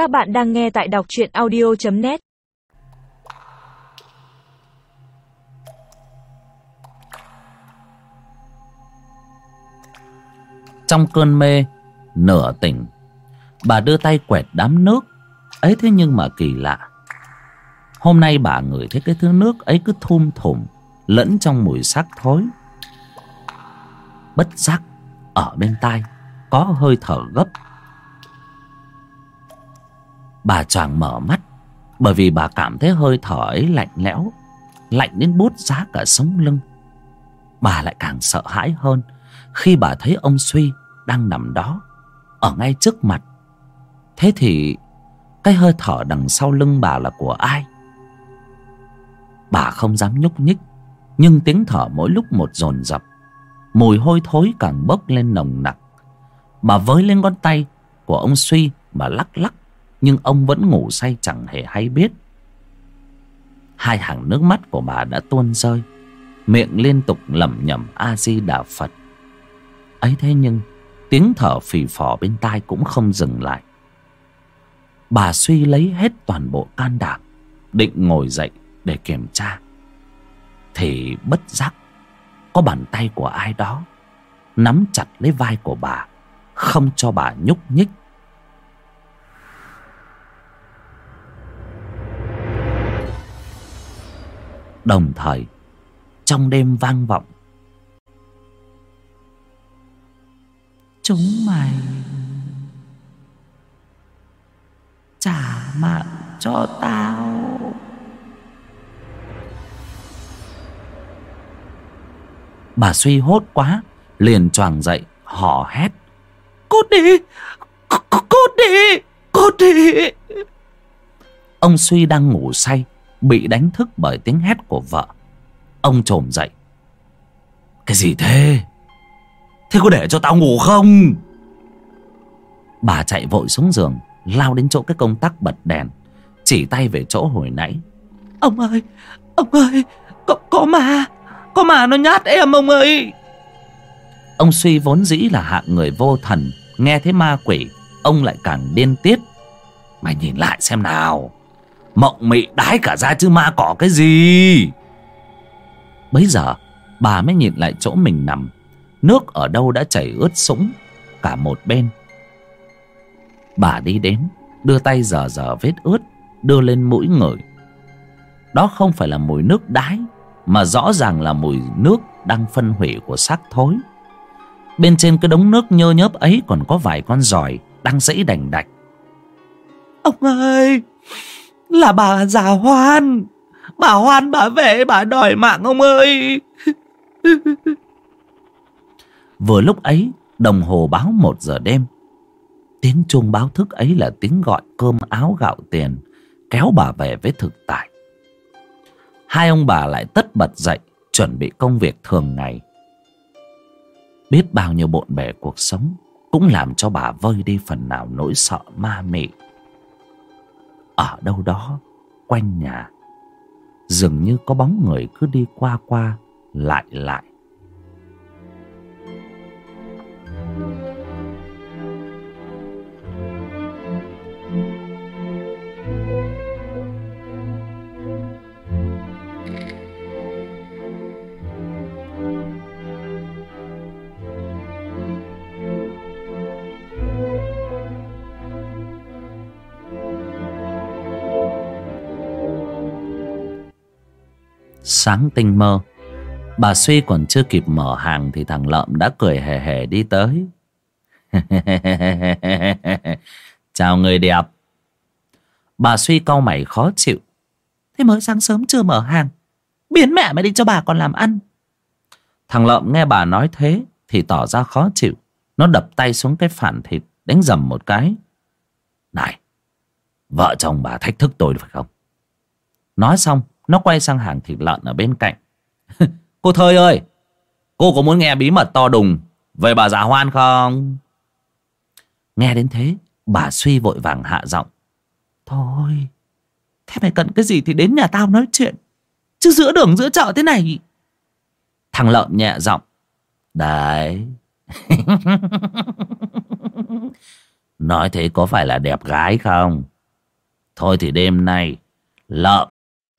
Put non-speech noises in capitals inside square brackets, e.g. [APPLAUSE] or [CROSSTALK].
Các bạn đang nghe tại đọc truyện audio.net Trong cơn mê, Nửa tỉnh, Bà đưa tay quẹt đám nước. Ấy thế nhưng mà kỳ lạ. Hôm nay bà ngửi thấy cái thứ nước ấy cứ thum thủm Lẫn trong mùi xác thối. Bất giác, Ở bên tai, Có hơi thở gấp. Bà choàng mở mắt, Bởi vì bà cảm thấy hơi thở ấy lạnh lẽo, Lạnh đến bút giá cả sống lưng. Bà lại càng sợ hãi hơn Khi bà thấy ông Suy đang nằm đó, Ở ngay trước mặt. Thế thì, Cái hơi thở đằng sau lưng bà là của ai? Bà không dám nhúc nhích, Nhưng tiếng thở mỗi lúc một dồn dập, Mùi hôi thối càng bốc lên nồng nặc. Bà với lên ngón tay Của ông Suy mà lắc lắc nhưng ông vẫn ngủ say chẳng hề hay biết. Hai hàng nước mắt của bà đã tuôn rơi. Miệng liên tục lẩm nhẩm A-di-đà Phật. Ấy thế nhưng, Tiếng thở phì phò bên tai cũng không dừng lại. Bà suy lấy hết toàn bộ can đảm, Định ngồi dậy để kiểm tra. Thì bất giác, Có bàn tay của ai đó Nắm chặt lấy vai của bà, Không cho bà nhúc nhích. Đồng thời Trong đêm vang vọng. Chúng mày Trả mạng cho tao. Bà suy hốt quá Liền choàng dậy Hò hét. Cút đi Cút đi Cút đi. Ông suy đang ngủ say Bị đánh thức bởi tiếng hét của vợ. Ông trồm dậy. Cái gì thế? Thế có để cho tao ngủ không? Bà chạy vội xuống giường Lao đến chỗ cái công tắc bật đèn Chỉ tay về chỗ hồi nãy. Ông ơi Ông ơi Có, có mà Có mà nó nhát em ông ơi. Ông suy vốn dĩ là hạng người vô thần Nghe thấy ma quỷ Ông lại càng điên tiết. Mày nhìn lại xem nào Mộng mị đái cả ra chứ ma cỏ cái gì? Bấy giờ, Bà mới nhìn lại chỗ mình nằm. Nước ở đâu đã chảy ướt sũng, Cả một bên. Bà đi đến, Đưa tay dở dở vết ướt, Đưa lên mũi ngửi. Đó không phải là mùi nước đái, Mà rõ ràng là mùi nước Đang phân hủy của xác thối. Bên trên cái đống nước nhơ nhớp ấy Còn có vài con giòi Đang dãy đành đạch. Ông ơi! Là bà già Hoan. Bà Hoan, bà về, bà đòi mạng ông ơi. [LAUGHS] Vừa lúc ấy, Đồng hồ báo một giờ đêm. Tiếng chuông báo thức ấy là tiếng gọi cơm áo gạo tiền, Kéo bà về với thực tại. Hai ông bà lại tất bật dậy, Chuẩn bị công việc thường ngày. Biết bao nhiêu bộn bề cuộc sống, Cũng làm cho bà vơi đi phần nào nỗi sợ ma mị. Ở đâu đó, Quanh nhà, Dường như có bóng người cứ đi qua qua, Lại lại. Sáng tinh mơ. Bà Suy còn chưa kịp mở hàng Thì thằng Lợm đã cười hề hề đi tới. [LAUGHS] Chào người đẹp. Bà Suy cau mày khó chịu. Thế mới sáng sớm chưa mở hàng. Biến mẹ mày đi cho bà còn làm ăn. Thằng Lợm nghe bà nói thế Thì tỏ ra khó chịu. Nó đập tay xuống cái phản thịt, Đánh dầm một cái. Này, Vợ chồng bà thách thức tôi phải không? Nói xong nó quay sang hàng thịt lợn ở bên cạnh. [LAUGHS] Cô Thơi ơi, Cô có muốn nghe bí mật to đùng Về bà già hoan không? Nghe đến thế, Bà suy vội vàng hạ giọng. Thôi, Thế mày cần cái gì thì đến nhà tao nói chuyện. Chứ giữa đường, giữa chợ thế này. Thằng lợn nhẹ giọng. Đấy. [LAUGHS] Nói thế có phải là đẹp gái không? Thôi thì đêm nay lợn.